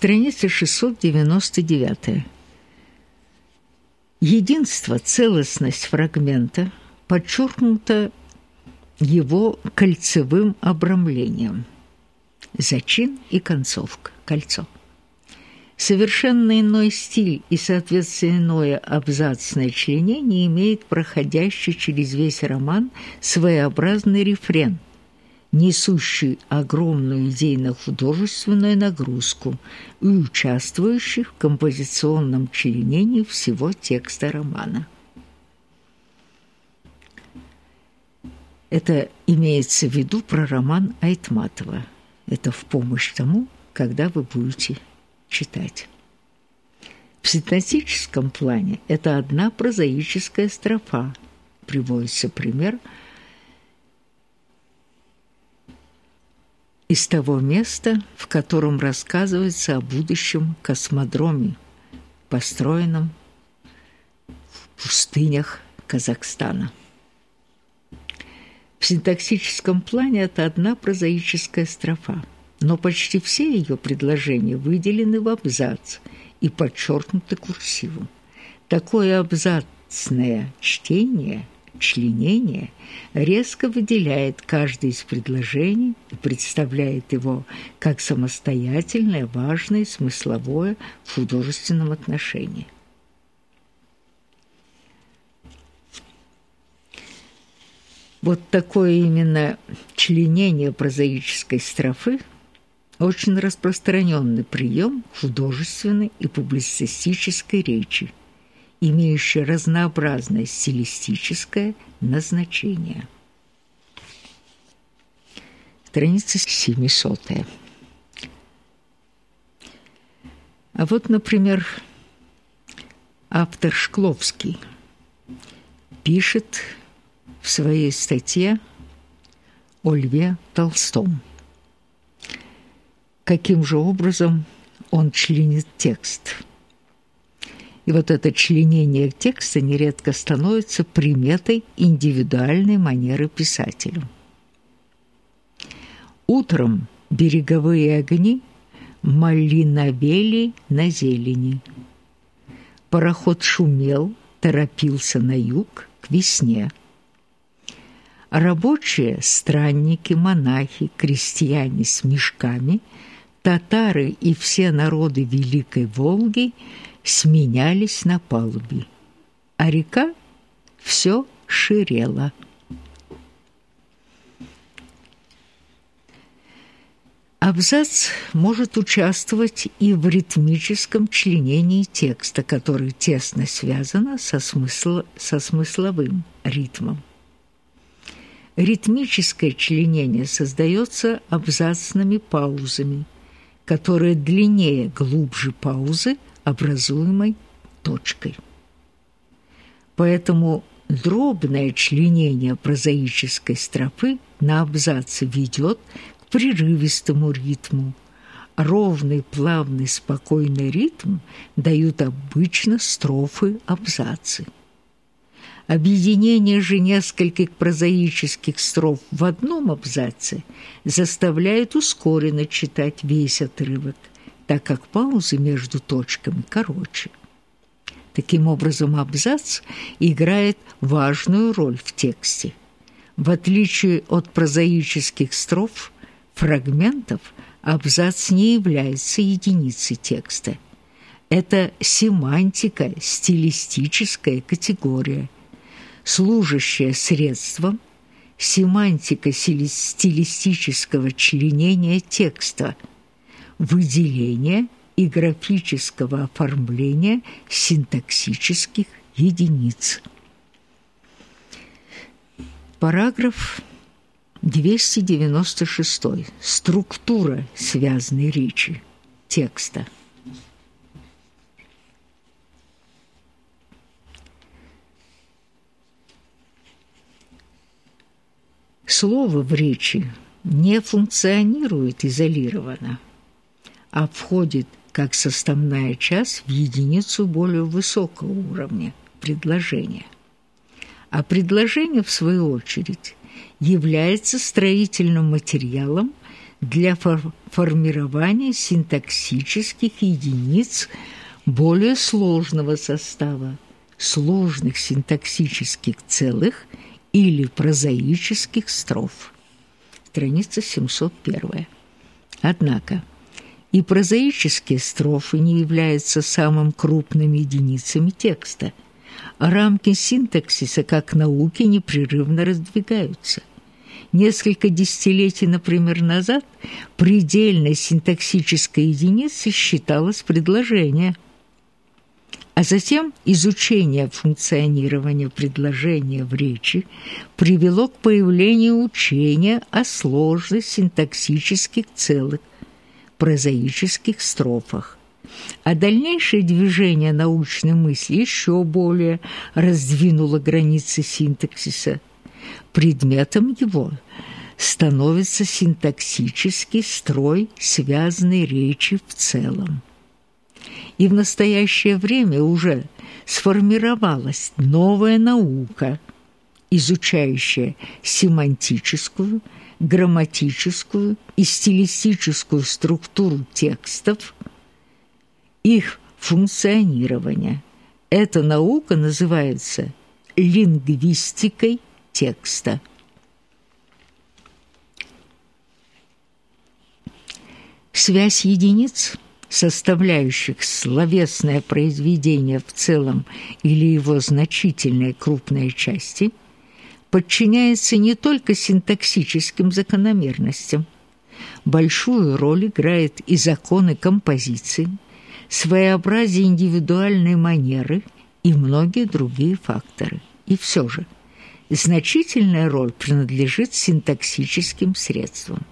Страница 699. Единство, целостность фрагмента подчеркнуто его кольцевым обрамлением. Зачин и концовка, кольцо. Совершенно иной стиль и, соответственно, иное абзацное членение имеет проходящий через весь роман своеобразный рефрен – несущий огромную идейно-художественную нагрузку и участвующий в композиционном членении всего текста романа. Это имеется в виду про роман Айтматова. Это в помощь тому, когда вы будете читать. В синтетическом плане это одна прозаическая строфа. Приводится пример – из того места, в котором рассказывается о будущем космодроме, построенном в пустынях Казахстана. В синтаксическом плане это одна прозаическая строфа, но почти все ее предложения выделены в абзац и подчеркнуты курсивом. Такое абзацное чтение – членение резко выделяет каждое из предложений и представляет его как самостоятельное, важное, смысловое в художественном отношении. Вот такое именно членение прозаической строфы очень распространенный прием художественной и публицистической речи – имеющие разнообразное стилистическое назначение. Страница 700. А вот, например, автор Шкловский пишет в своей статье о Льве Толстом. Каким же образом он членит текст – и вот это членение текста нередко становится приметой индивидуальной манеры писателя. Утром береговые огни малиновели на зелени. Пароход шумел, торопился на юг к весне. Рабочие, странники, монахи, крестьяне с мешками, татары и все народы Великой Волги – сменялись на палубе, а река все ширела. Абзац может участвовать и в ритмическом членении текста, который тесно связано со, смысл, со смысловым ритмом. Ритмическое членение создается абзацными паузами, которые длиннее, глубже паузы – образуемой точкой. Поэтому дробное членение прозаической строфы на абзаце ведет к прерывистому ритму. Ровный, плавный, спокойный ритм дают обычно строфы абзацы. Объединение же нескольких прозаических строф в одном абзаце заставляет ускоренно читать весь отрывок, так как паузы между точками короче. Таким образом, абзац играет важную роль в тексте. В отличие от прозаических строф, фрагментов, абзац не является единицей текста. Это семантика, стилистическая категория, служащая средством семантика стилистического членения текста – выделения и графического оформления синтаксических единиц. Параграф 296. Структура связанной речи текста. Слово в речи не функционирует изолированно – а входит как составная часть в единицу более высокого уровня предложения. А предложение, в свою очередь, является строительным материалом для формирования синтаксических единиц более сложного состава, сложных синтаксических целых или прозаических строф. Страница 701. Однако и прозаические строфы не являются самым крупными единицами текста, рамки синтаксиса как науки непрерывно раздвигаются. Несколько десятилетий, например, назад предельной синтаксической единицей считалось предложение, а затем изучение функционирования предложения в речи привело к появлению учения о сложных синтаксических целых прозаических строфах. А дальнейшее движение научной мысли еще более раздвинуло границы синтаксиса – Предметом его становится синтаксический строй связанной речи в целом. И в настоящее время уже сформировалась новая наука, изучающая семантическую, грамматическую и стилистическую структуру текстов, их функционирование. Эта наука называется лингвистикой текста. Связь единиц, составляющих словесное произведение в целом или его значительные крупные части, подчиняется не только синтаксическим закономерностям. Большую роль играет и законы композиции, своеобразие индивидуальной манеры и многие другие факторы. И все же – значительная роль принадлежит синтаксическим средствам.